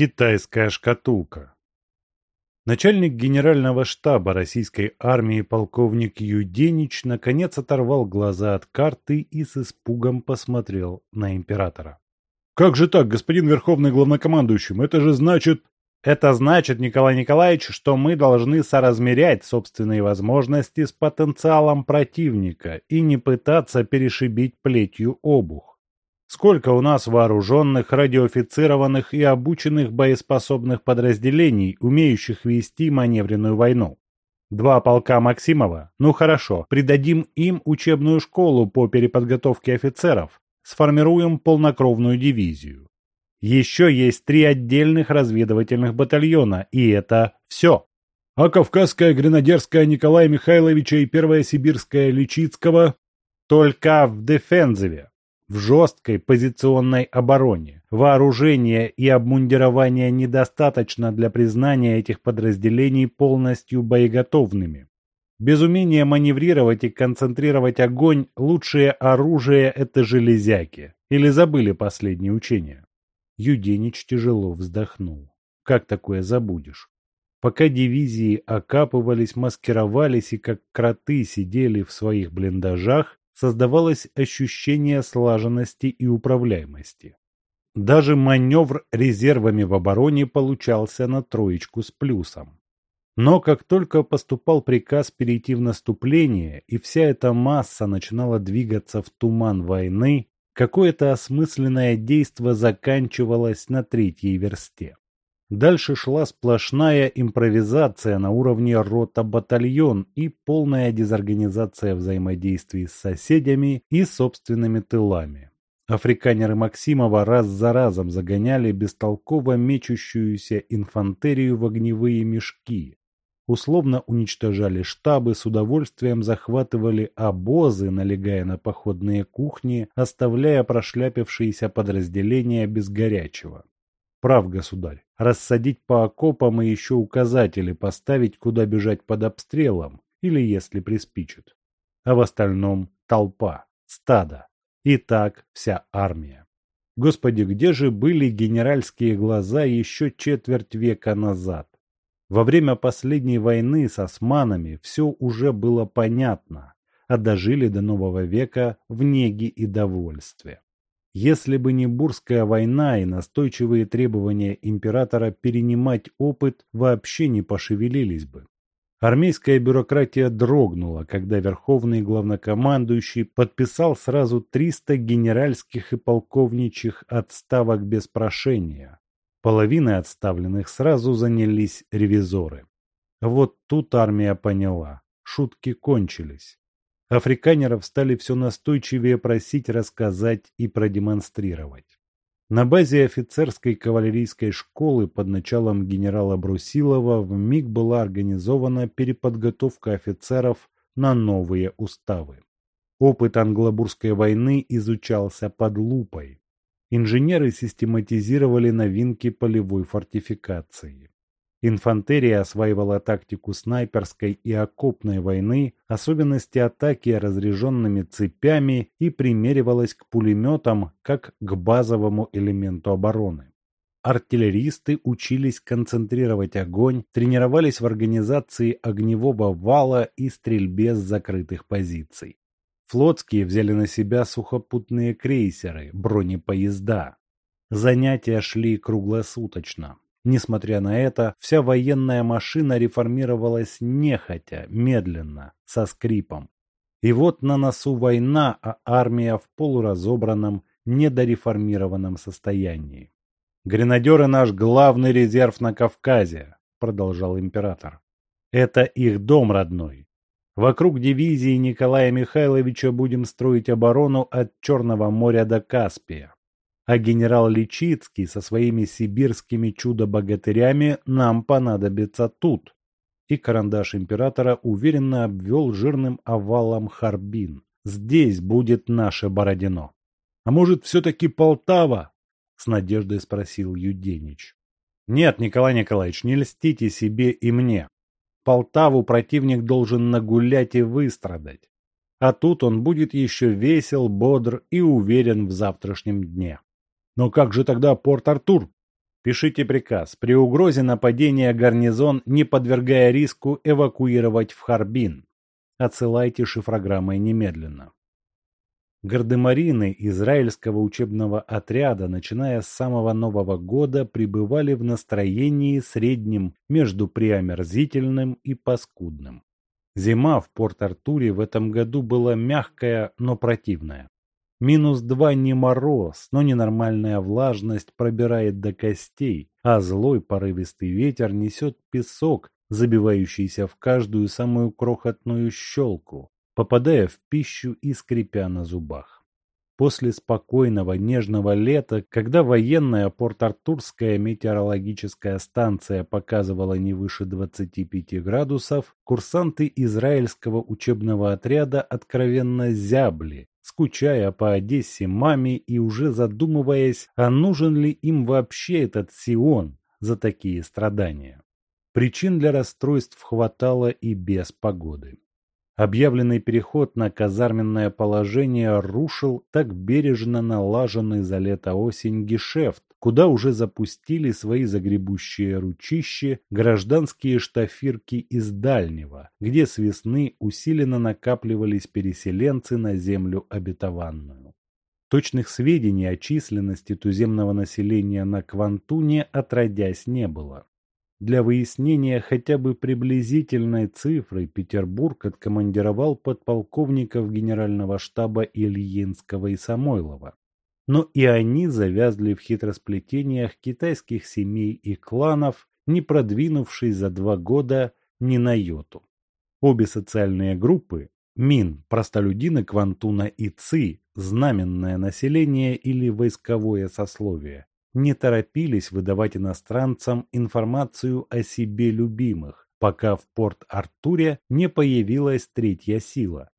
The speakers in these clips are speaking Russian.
Китайская шкатулка. Начальник генерального штаба российской армии полковник Юденич наконец оторвал глаза от карты и с испугом посмотрел на императора. «Как же так, господин Верховный Главнокомандующий? Это же значит...» «Это значит, Николай Николаевич, что мы должны соразмерять собственные возможности с потенциалом противника и не пытаться перешибить плетью обух. Сколько у нас вооруженных, радиоофицированных и обученных боеспособных подразделений, умеющих вести маневренную войну? Два полка Максимова? Ну хорошо, придадим им учебную школу по переподготовке офицеров, сформируем полнокровную дивизию. Еще есть три отдельных разведывательных батальона, и это все. А Кавказская гренадерская Николая Михайловича и Первая Сибирская Личицкого только в дефензиве в жесткой позиционной обороне. Вооружения и обмундирования недостаточно для признания этих подразделений полностью боеготовными. Без умения маневрировать и концентрировать огонь лучшее оружие – это железяки. Или забыли последние учения? Юденич тяжело вздохнул. Как такое забудешь? Пока дивизии окапывались, маскировались и как кроты сидели в своих блиндажах, создавалось ощущение слаженности и управляемости. Даже маневр резервами в обороне получался на троечку с плюсом. Но как только поступал приказ перейти в наступление, и вся эта масса начинала двигаться в туман войны, какое-то осмысленное действо заканчивалось на третьей версте. Дальше шла сплошная импровизация на уровне рота-батальон и полная дезорганизация взаимодействий с соседями и собственными тылами. Африканеры Максимова раз за разом загоняли бестолково мечущуюся инфантерию в огневые мешки, условно уничтожали штабы, с удовольствием захватывали обозы, налегая на походные кухни, оставляя прошляпившиеся подразделения без горячего. Прав, государь. Рассадить по окопам и еще указатели поставить, куда бежать под обстрелом, или если приспичит. А в остальном толпа, стадо. И так вся армия. Господи, где же были генеральские глаза еще четверть века назад? Во время последней войны с османами все уже было понятно, а дожили до нового века в неге и довольстве. Если бы не Бурская война и настойчивые требования императора перенимать опыт вообще не пошевелились бы. Армейская бюрократия дрогнула, когда верховный главнокомандующий подписал сразу 300 генеральских и полковничьих отставок без прошения. Половиной отставленных сразу занялись ревизоры. Вот тут армия поняла, шутки кончились африканеров стали все настойчивее просить рассказать и продемонстрировать. На базе офицерской кавалерийской школы под началом генерала Брусилова в МИГ была организована переподготовка офицеров на новые уставы. Опыт англобурской войны изучался под лупой. Инженеры систематизировали новинки полевой фортификации. Инфантерия осваивала тактику снайперской и окопной войны, особенности атаки разряженными цепями и примеривалась к пулеметам как к базовому элементу обороны. Артиллеристы учились концентрировать огонь, тренировались в организации огневого вала и стрельбе с закрытых позиций. Флотские взяли на себя сухопутные крейсеры, бронепоезда. Занятия шли круглосуточно. Несмотря на это, вся военная машина реформировалась нехотя, медленно, со скрипом. И вот на носу война, а армия в полуразобранном, недореформированном состоянии. «Гренадеры наш главный резерв на Кавказе», — продолжал император. «Это их дом родной. Вокруг дивизии Николая Михайловича будем строить оборону от Черного моря до Каспия а генерал Личицкий со своими сибирскими чудо-богатырями нам понадобится тут. И карандаш императора уверенно обвел жирным овалом Харбин. Здесь будет наше Бородино. А может, все-таки Полтава? С надеждой спросил Юденич. Нет, Николай Николаевич, не льстите себе и мне. Полтаву противник должен нагулять и выстрадать. А тут он будет еще весел, бодр и уверен в завтрашнем дне. Но как же тогда Порт-Артур? Пишите приказ при угрозе нападения гарнизон, не подвергая риску, эвакуировать в Харбин. Отсылайте шифрограммой немедленно. Гардемарины израильского учебного отряда, начиная с самого Нового года, пребывали в настроении среднем между преомерзительным и паскудным. Зима в Порт-Артуре в этом году была мягкая, но противная. Минус два не мороз, но ненормальная влажность пробирает до костей, а злой порывистый ветер несет песок, забивающийся в каждую самую крохотную щелку, попадая в пищу и скрипя на зубах. После спокойного нежного лета, когда военная Порт-Артурская метеорологическая станция показывала не выше 25 градусов, курсанты израильского учебного отряда откровенно зябли, скучая по Одессе маме и уже задумываясь, а нужен ли им вообще этот Сион за такие страдания. Причин для расстройств хватало и без погоды. Объявленный переход на казарменное положение рушил так бережно налаженный за лето-осень гешефт, куда уже запустили свои загребущие ручищи гражданские штафирки из Дальнего, где с весны усиленно накапливались переселенцы на землю обетованную. Точных сведений о численности туземного населения на Квантуне отродясь не было. Для выяснения хотя бы приблизительной цифры Петербург откомандировал подполковников генерального штаба Ильинского и Самойлова. Но и они завязли в хитросплетениях китайских семей и кланов, не продвинувшись за два года ни на йоту. Обе социальные группы – Мин, простолюдины Квантуна и Ци, знаменное население или войсковое сословие, не торопились выдавать иностранцам информацию о себе любимых, пока в Порт-Артуре не появилась третья сила.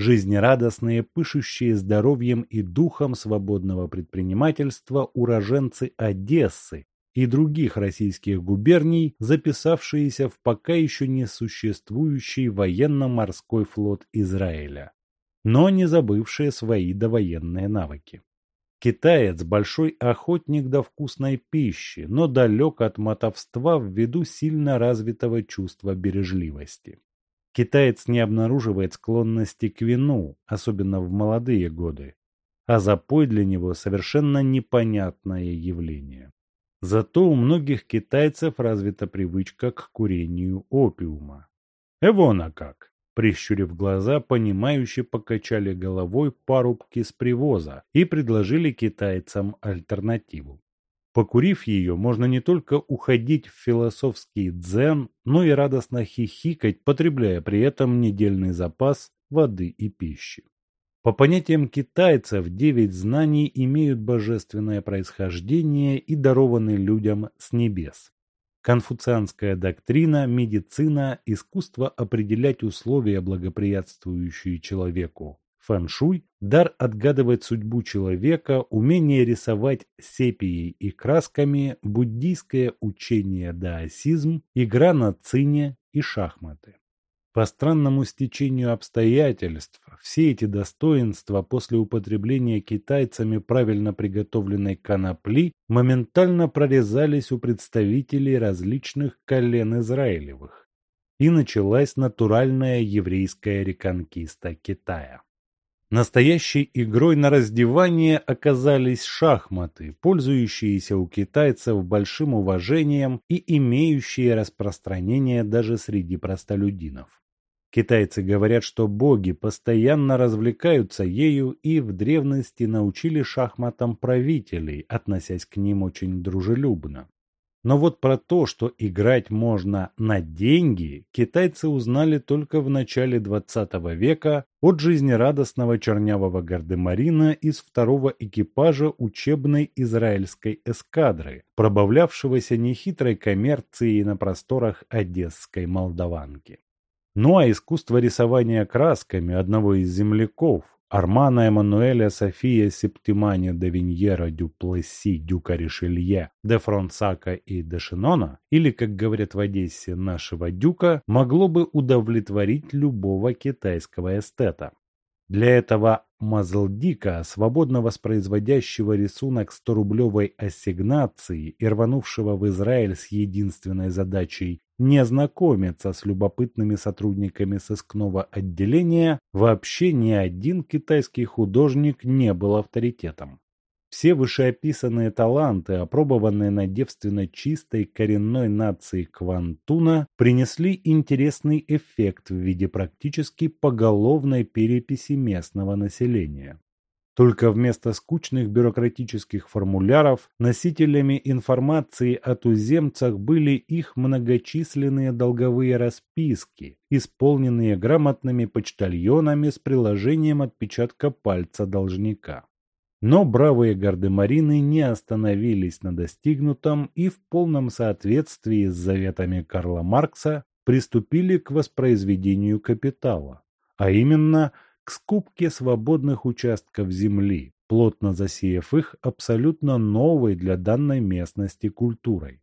Жизнерадостные, пышущие здоровьем и духом свободного предпринимательства уроженцы Одессы и других российских губерний, записавшиеся в пока еще не существующий военно-морской флот Израиля, но не забывшие свои довоенные навыки. Китаец – большой охотник до вкусной пищи, но далек от мотовства ввиду сильно развитого чувства бережливости. Китаец не обнаруживает склонности к вину, особенно в молодые годы, а запой для него совершенно непонятное явление. Зато у многих китайцев развита привычка к курению опиума. Эвона как! Прищурив глаза, понимающе покачали головой парубки с привоза и предложили китайцам альтернативу. Покурив ее, можно не только уходить в философский дзен, но и радостно хихикать, потребляя при этом недельный запас воды и пищи. По понятиям китайцев, девять знаний имеют божественное происхождение и дарованы людям с небес. Конфуцианская доктрина, медицина, искусство определять условия, благоприятствующие человеку. Фэн-шуй – дар отгадывать судьбу человека, умение рисовать сепией и красками, буддийское учение даосизм, игра на цине и шахматы. По странному стечению обстоятельств, все эти достоинства после употребления китайцами правильно приготовленной конопли моментально прорезались у представителей различных колен Израилевых. И началась натуральная еврейская реконкиста Китая. Настоящей игрой на раздевание оказались шахматы, пользующиеся у китайцев большим уважением и имеющие распространение даже среди простолюдинов. Китайцы говорят, что боги постоянно развлекаются ею и в древности научили шахматам правителей, относясь к ним очень дружелюбно. Но вот про то, что играть можно на деньги, китайцы узнали только в начале XX века от жизнерадостного чернявого гардемарина из второго экипажа учебной израильской эскадры, пробавлявшегося нехитрой коммерцией на просторах Одесской Молдаванки. Ну а искусство рисования красками одного из земляков, Армана Эммануэля София Септимани де Виньера дю Плесси дюка Ришелье де Фронсака и де Шинона, или, как говорят в Одессе, нашего дюка, могло бы удовлетворить любого китайского эстета. Для этого Мазлдика, свободно воспроизводящего рисунок 100-рублевой ассигнации и рванувшего в Израиль с единственной задачей не знакомиться с любопытными сотрудниками сыскного отделения, вообще ни один китайский художник не был авторитетом. Все вышеописанные таланты, опробованные на девственно чистой коренной нации Квантуна, принесли интересный эффект в виде практически поголовной переписи местного населения. Только вместо скучных бюрократических формуляров носителями информации о туземцах были их многочисленные долговые расписки, исполненные грамотными почтальонами с приложением отпечатка пальца должника. Но бравые гардемарины не остановились на достигнутом и в полном соответствии с заветами Карла Маркса приступили к воспроизведению капитала, а именно к скупке свободных участков земли, плотно засеяв их абсолютно новой для данной местности культурой.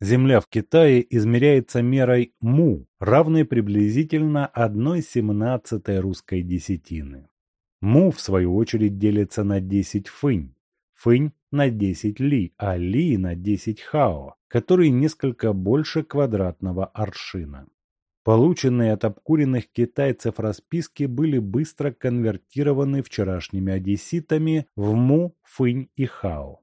Земля в Китае измеряется мерой му, равной приблизительно 1,17 русской десятины. Му, в свою очередь, делится на 10 фынь, фынь на 10 ли, а ли на 10 хао, который несколько больше квадратного аршина. Полученные от обкуренных китайцев расписки были быстро конвертированы вчерашними одесситами в му, фынь и хао.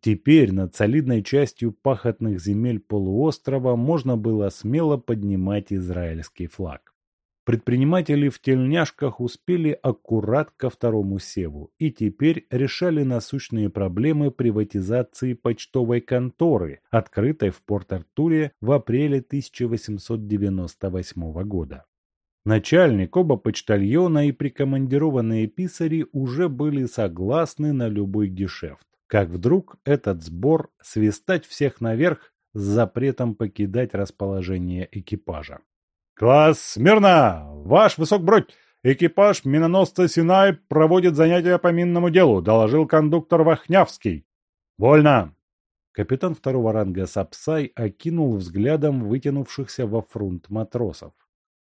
Теперь над солидной частью пахотных земель полуострова можно было смело поднимать израильский флаг. Предприниматели в тельняшках успели аккурат ко второму севу и теперь решали насущные проблемы приватизации почтовой конторы, открытой в Порт-Артуре в апреле 1898 года. Начальник, оба почтальона и прикомандированные писари уже были согласны на любой гешефт. Как вдруг этот сбор свистать всех наверх с запретом покидать расположение экипажа. «Класс, смирно! Ваш высокбродь! Экипаж миноносца Синай проводит занятия по минному делу», доложил кондуктор Вахнявский. «Вольно!» Капитан второго ранга Сапсай окинул взглядом вытянувшихся во фрунт матросов.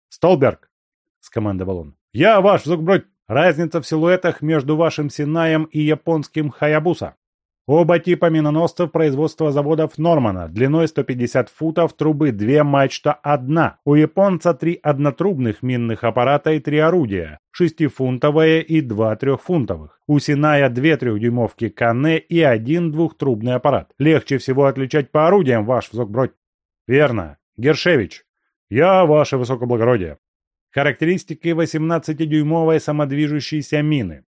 «Столберг!» — скомандовал он. «Я ваш высокбродь! Разница в силуэтах между вашим Синаем и японским Хаябуса. Оба типа миноносцев производства заводов Нормана, длиной 150 футов, трубы две, мачта одна. У японца три однотрубных минных аппарата и три орудия, шестифунтовые и два трехфунтовых. У Синая две трехдюймовки Кане и один двухтрубный аппарат. Легче всего отличать по орудиям, ваш высокбродь. Верно. Гершевич. Я, ваше высокоблагородие. Характеристики 18-дюймовой самодвижущейся мины.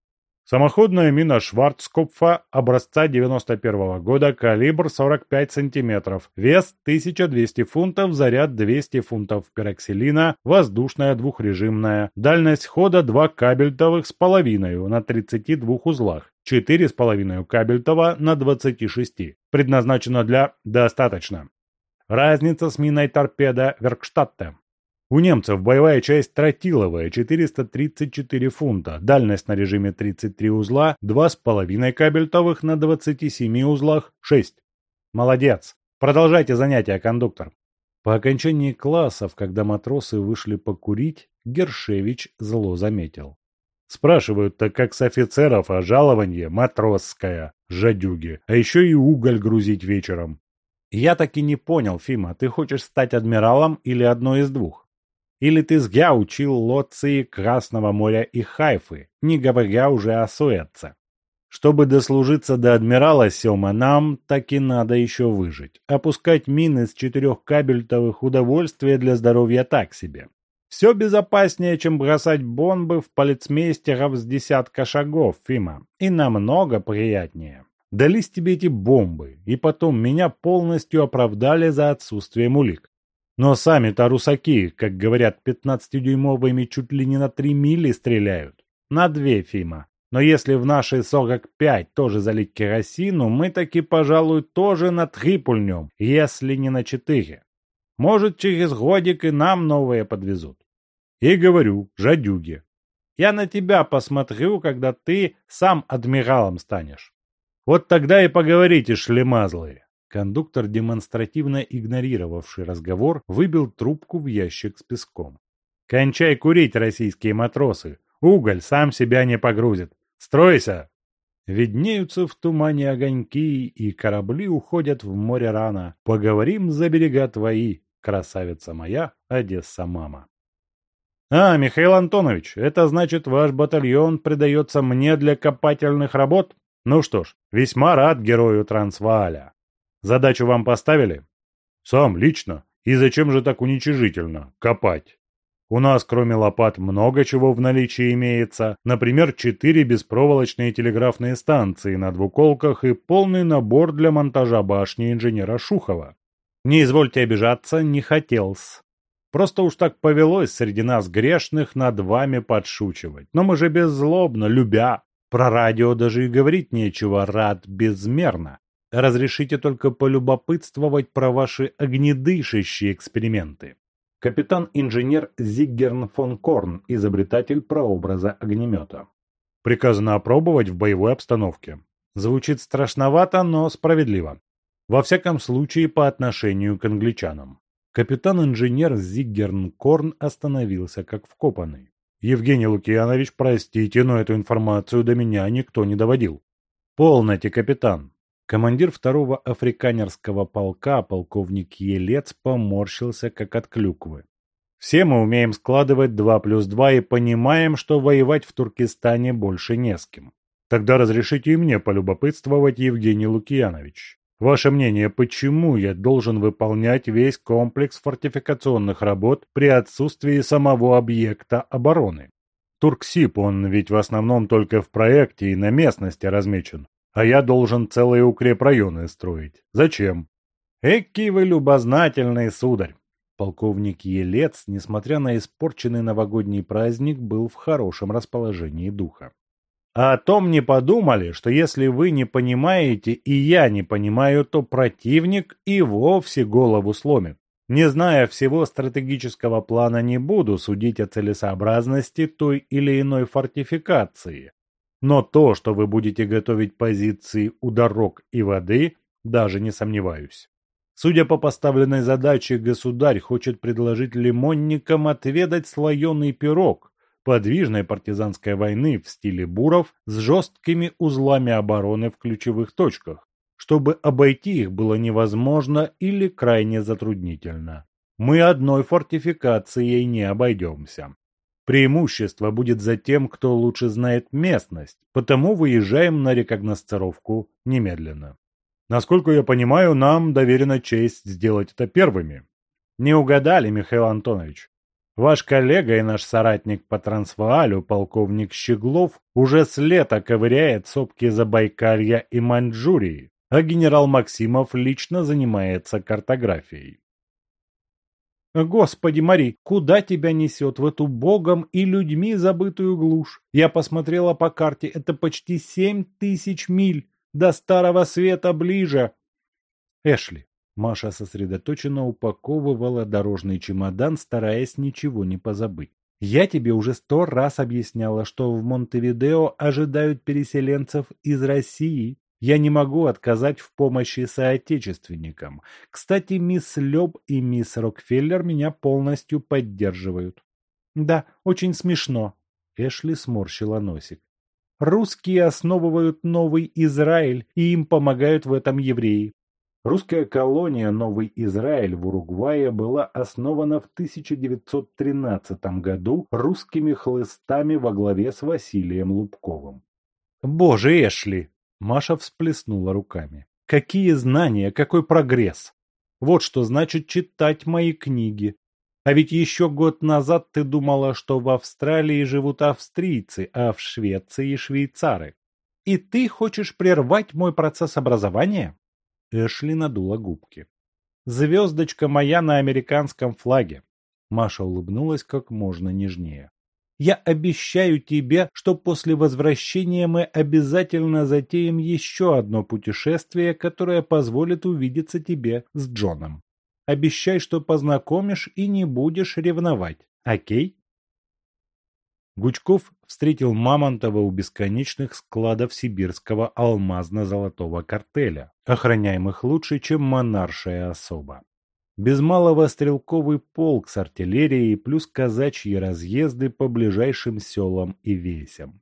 Самоходная мина Шварцкопфа образца 91 года, калибр 45 см, вес 1200 фунтов, заряд 200 фунтов пероксилина, воздушная двухрежимная, дальность хода 2 кабельтовых с половиной на 32 узлах, 4,5 кабельтова на 26. Предназначена для «достаточно». Разница с миной торпеда Веркштадте. У немцев боевая часть тротиловая 434 фунта, дальность на режиме 33 узла, 2,5 кабельтовых на 27 узлах 6. Молодец. Продолжайте занятия, кондуктор. По окончании классов, когда матросы вышли покурить, Гершевич зло заметил. Спрашивают-то как с офицеров, а жалование матросское, жадюги, а еще и уголь грузить вечером. Я так и не понял, Фима, ты хочешь стать адмиралом или одно из двух? Или ты зря учил Лоции Красного моря и Хайфы, не говоря уже о Суэце. Чтобы дослужиться до адмирала Сема, нам таки надо еще выжить. Опускать мины с четырех кабельтовых удовольствия для здоровья так себе. Все безопаснее, чем бросать бомбы в полицмейстеров с десятка шагов, Фима. И намного приятнее. Дались тебе эти бомбы, и потом меня полностью оправдали за отсутствием улик. Но сами-то русаки, как говорят, 15-дюймовыми чуть ли не на 3 мили стреляют. На две, Фима. Но если в наши 45 тоже залить керосину, мы таки, пожалуй, тоже на три пульнем, если не на четыре. Может, через годик и нам новые подвезут. И говорю, жадюги. Я на тебя посмотрю, когда ты сам адмиралом станешь. Вот тогда и поговорите, шлемазлые. Кондуктор, демонстративно игнорировавший разговор, выбил трубку в ящик с песком. «Кончай курить, российские матросы! Уголь сам себя не погрузит. Стройся!» Виднеются в тумане огоньки, и корабли уходят в море рано. Поговорим за берега твои, красавица моя, Одесса-мама. А, Михаил Антонович, это значит, ваш батальон придается мне для копательных работ? Ну что ж, весьма рад герою Трансвааля. Задачу вам поставили? Сам, лично. И зачем же так уничижительно копать? У нас, кроме лопат, много чего в наличии имеется. Например, четыре беспроволочные телеграфные станции на двуколках и полный набор для монтажа башни инженера Шухова. Не извольте обижаться, не хотел-с. Просто уж так повелось среди нас грешных над вами подшучивать. Но мы же беззлобно, любя. Про радио даже и говорить нечего, рад безмерно. Разрешите только полюбопытствовать про ваши огнедышащие эксперименты. Капитан-инженер Зиггерн фон Корн, изобретатель прообраза огнемета. Приказано опробовать в боевой обстановке. Звучит страшновато, но справедливо. Во всяком случае, по отношению к англичанам. Капитан-инженер Зиггерн Корн остановился как вкопанный. «Евгений Лукьянович, простите, но эту информацию до меня никто не доводил». «Полноте, капитан». Командир второго африканерского полка, полковник Елец, поморщился, как от клюквы. «Все мы умеем складывать два плюс два и понимаем, что воевать в Туркестане больше не с кем. Тогда разрешите и мне полюбопытствовать, Евгений Лукьянович. Ваше мнение, почему я должен выполнять весь комплекс фортификационных работ при отсутствии самого объекта обороны? Турксип, он ведь в основном только в проекте и на местности размечен, а я должен целые укрепрайоны строить. Зачем? Эки вы любознательный, сударь. Полковник Елец, несмотря на испорченный новогодний праздник, был в хорошем расположении духа. А о том не подумали, что если вы не понимаете и я не понимаю, то противник и вовсе голову сломит. Не зная всего стратегического плана, не буду судить о целесообразности той или иной фортификации. Но то, что вы будете готовить позиции у дорог и воды, даже не сомневаюсь. Судя по поставленной задаче, государь хочет предложить лимонникам отведать слоеный пирог, подвижной партизанской войны в стиле буров с жесткими узлами обороны в ключевых точках, чтобы обойти их было невозможно или крайне затруднительно. Мы одной фортификацией не обойдемся. Преимущество будет за тем, кто лучше знает местность, потому выезжаем на рекогносцировку немедленно. Насколько я понимаю, нам доверена честь сделать это первыми. Не угадали, Михаил Антонович. Ваш коллега и наш соратник по Трансваалю, полковник Щеглов, уже с лета ковыряет сопки Забайкалья и Маньчжурии, а генерал Максимов лично занимается картографией. «Господи, Мари, куда тебя несет в эту богом и людьми забытую глушь? Я посмотрела по карте, это почти семь тысяч миль, до Старого Света ближе!» «Эшли, Маша сосредоточенно упаковывала дорожный чемодан, стараясь ничего не позабыть. «Я тебе уже сто раз объясняла, что в Монтевидео ожидают переселенцев из России. Я не могу отказать в помощи соотечественникам. Кстати, мисс Лёб и мисс Рокфеллер меня полностью поддерживают». «Да, очень смешно», — Эшли сморщила носик. «Русские основывают новый Израиль, и им помогают в этом евреи. Русская колония Новый Израиль в Уругвае была основана в 1913 году русскими хлыстами во главе с Василием Лубковым. «Боже, Эшли!» – Маша всплеснула руками. «Какие знания, какой прогресс! Вот что значит читать мои книги. А ведь еще год назад ты думала, что в Австралии живут австрийцы, а в Швеции – швейцары. И ты хочешь прервать мой процесс образования?» Эшли надула губки. «Звездочка моя на американском флаге!» Маша улыбнулась как можно нежнее. «Я обещаю тебе, что после возвращения мы обязательно затеем еще одно путешествие, которое позволит увидеться тебе с Джоном. Обещай, что познакомишь и не будешь ревновать. Окей?» Гучков встретил Мамонтова у бесконечных складов сибирского алмазно-золотого картеля, охраняемых лучше, чем монаршая особа. Без малого стрелковый полк с артиллерией плюс казачьи разъезды по ближайшим селам и весям.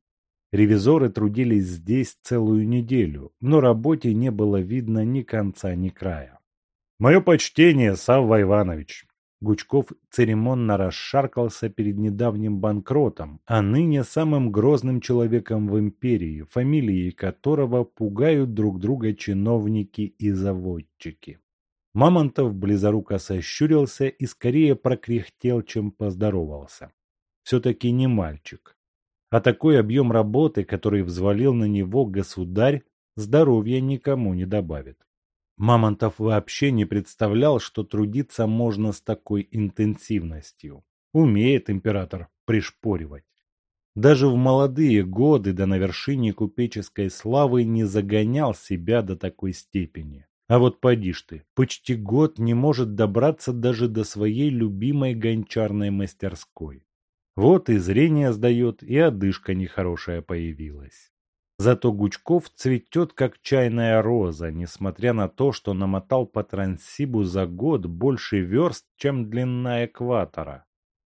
Ревизоры трудились здесь целую неделю, но работе не было видно ни конца, ни края. «Мое почтение, Савва Иванович!» Гучков церемонно расшаркался перед недавним банкротом, а ныне самым грозным человеком в империи, фамилии которого пугают друг друга чиновники и заводчики. Мамонтов близоруко сощурился и скорее прокряхтел, чем поздоровался. Все-таки не мальчик. А такой объем работы, который взвалил на него государь, здоровья никому не добавит. Мамонтов вообще не представлял, что трудиться можно с такой интенсивностью. Умеет император пришпоривать. Даже в молодые годы, да на вершине купеческой славы, не загонял себя до такой степени. А вот поди ж ты, почти год не может добраться даже до своей любимой гончарной мастерской. Вот и зрение сдает, и одышка нехорошая появилась. Зато Гучков цветет, как чайная роза, несмотря на то, что намотал по Транссибу за год больше верст, чем длина экватора.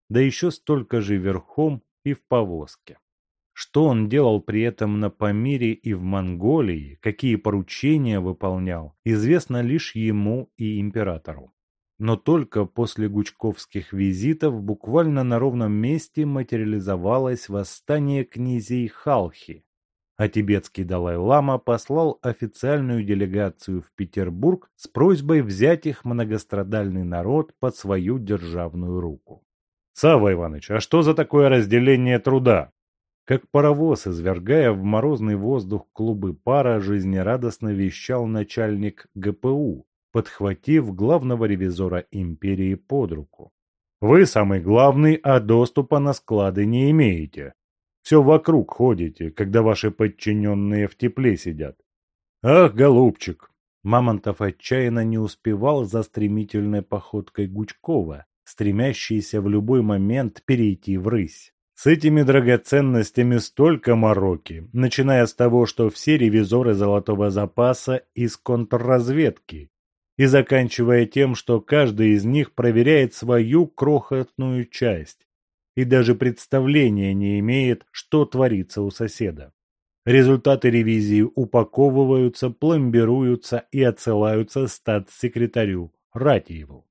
Да еще столько же верхом и в повозке. Что он делал при этом на Памире и в Монголии, какие поручения выполнял, известно лишь ему и императору. Но только после гучковских визитов буквально на ровном месте материализовалось восстание князей Халхи, а тибетский Далай-лама послал официальную делегацию в Петербург с просьбой взять их многострадальный народ под свою державную руку. «Савва Иванович, а что за такое разделение труда?» Как паровоз, извергая в морозный воздух клубы пара, жизнерадостно вещал начальник ГПУ, подхватив главного ревизора империи под руку. «Вы самый главный, а доступа на склады не имеете. Все вокруг ходите, когда ваши подчиненные в тепле сидят. Ах, голубчик! Мамонтов отчаянно не успевал за стремительной походкой Гучкова, стремящийся в любой момент перейти в рысь. С этими драгоценностями столько мороки, начиная с того, что все ревизоры золотого запаса из контрразведки, и заканчивая тем, что каждый из них проверяет свою крохотную часть, и даже представления не имеет, что творится у соседа. Результаты ревизии упаковываются, пломбируются и отсылаются статс-секретарю Ратиеву.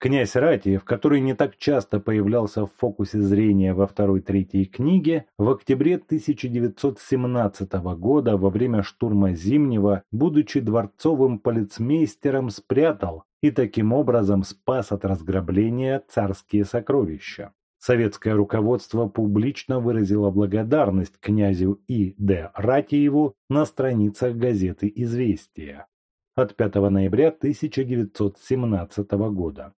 Князь Ратиев, который не так часто появлялся в фокусе зрения во второй-третьей книге, в октябре 1917 года во время штурма Зимнего, будучи дворцовым полицмейстером, спрятал и таким образом спас от разграбления царские сокровища. Советское руководство публично выразило благодарность князю И. Д. Ратиеву на страницах газеты «Известия» от 5 ноября 1917 года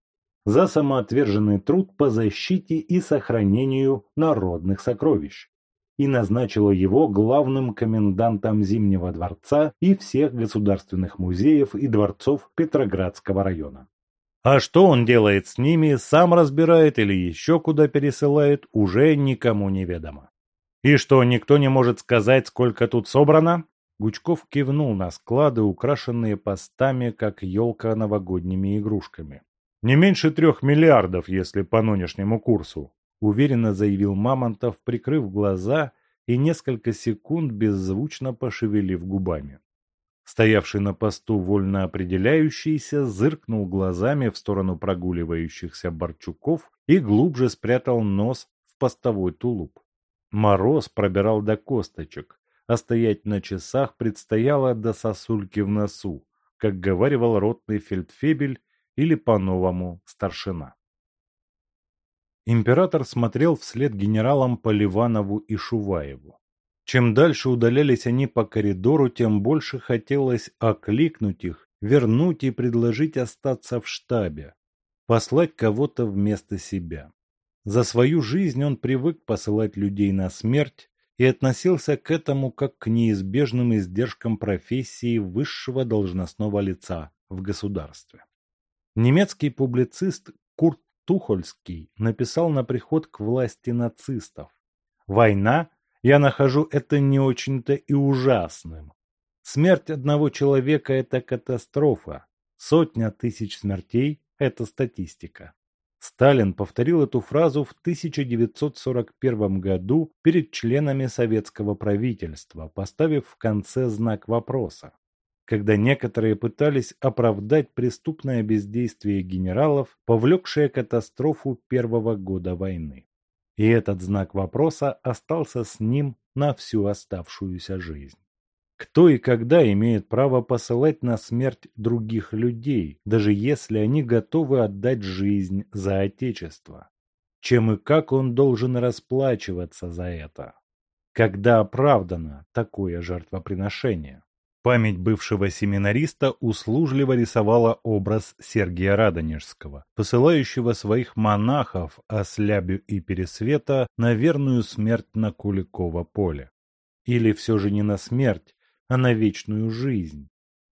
за самоотверженный труд по защите и сохранению народных сокровищ и назначило его главным комендантом Зимнего дворца и всех государственных музеев и дворцов Петроградского района. А что он делает с ними, сам разбирает или еще куда пересылает, уже никому не ведомо. И что, никто не может сказать, сколько тут собрано? Гучков кивнул на склады, украшенные постами, как елка новогодними игрушками. «Не меньше трех миллиардов, если по нынешнему курсу», уверенно заявил Мамонтов, прикрыв глаза и несколько секунд беззвучно пошевелив губами. Стоявший на посту вольно определяющийся зыркнул глазами в сторону прогуливающихся Борчуков и глубже спрятал нос в постовой тулуп. Мороз пробирал до косточек, а стоять на часах предстояло до сосульки в носу, как говаривал ротный фельдфебель или по-новому старшина. Император смотрел вслед генералам Поливанову и Шуваеву. Чем дальше удалялись они по коридору, тем больше хотелось окликнуть их, вернуть и предложить остаться в штабе, послать кого-то вместо себя. За свою жизнь он привык посылать людей на смерть и относился к этому как к неизбежным издержкам профессии высшего должностного лица в государстве. Немецкий публицист Курт Тухольский написал на приход к власти нацистов «Война я нахожу это не очень-то и ужасным. Смерть одного человека – это катастрофа. Сотня тысяч смертей – это статистика. Сталин повторил эту фразу в 1941 году перед членами советского правительства, поставив в конце знак вопроса. Когда некоторые пытались оправдать преступное бездействие генералов, повлекшее катастрофу первого года войны. И этот знак вопроса остался с ним на всю оставшуюся жизнь. Кто и когда имеет право посылать на смерть других людей, даже если они готовы отдать жизнь за Отечество? Чем и как он должен расплачиваться за это? Когда оправдано такое жертвоприношение? Память бывшего семинариста услужливо рисовала образ Сергия Радонежского, посылающего своих монахов Ослябю и Пересвета на верную смерть на Куликово поле. Или все же не на смерть, а на вечную жизнь.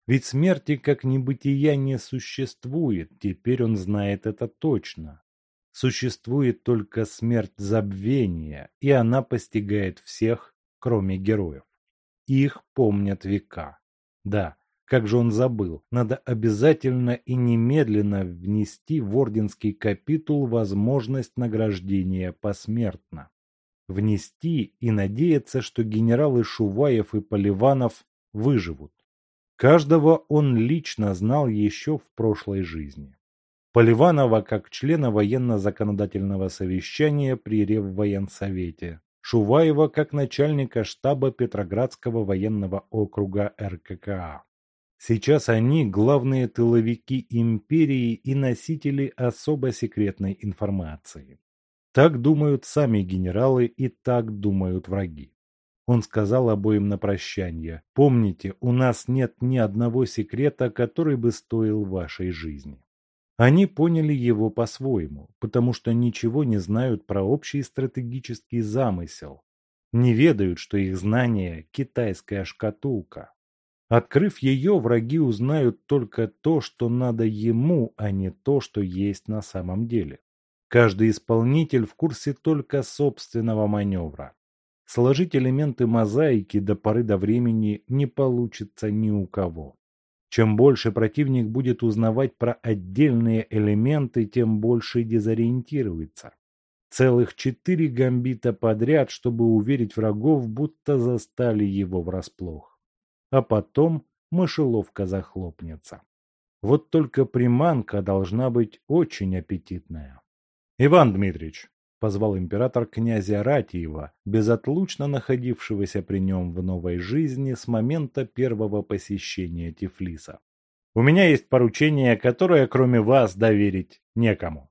Ведь смерти как небытия не существует, теперь он знает это точно. Существует только смерть забвения, и она постигает всех, кроме героев. Их помнят века. Да, как же он забыл, надо обязательно и немедленно внести в орденский капитул возможность награждения посмертно внести и надеяться, что генералы Шуваев и Поливанов выживут. Каждого он лично знал еще в прошлой жизни. Поливанова как члена военно-законодательного совещания при Реввоенсовете, Шуваева как начальника штаба Петроградского военного округа РККА. Сейчас они главные тыловики империи и носители особо секретной информации. Так думают сами генералы и так думают враги. Он сказал обоим на прощание, помните, у нас нет ни одного секрета, который бы стоил вашей жизни. Они поняли его по-своему, потому что ничего не знают про общий стратегический замысел, не ведают, что их знание – китайская шкатулка. Открыв ее, враги узнают только то, что надо ему, а не то, что есть на самом деле. Каждый исполнитель в курсе только собственного маневра. Сложить элементы мозаики до поры до времени не получится ни у кого. Чем больше противник будет узнавать про отдельные элементы, тем больше дезориентируется. Целых четыре гамбита подряд, чтобы уверить врагов, будто застали его врасплох. А потом мышеловка захлопнется. Вот только приманка должна быть очень аппетитная. Иван Дмитриевич, позвал император князя Ратиева, безотлучно находившегося при нем в новой жизни с момента первого посещения Тифлиса. У меня есть поручение, которое кроме вас доверить некому.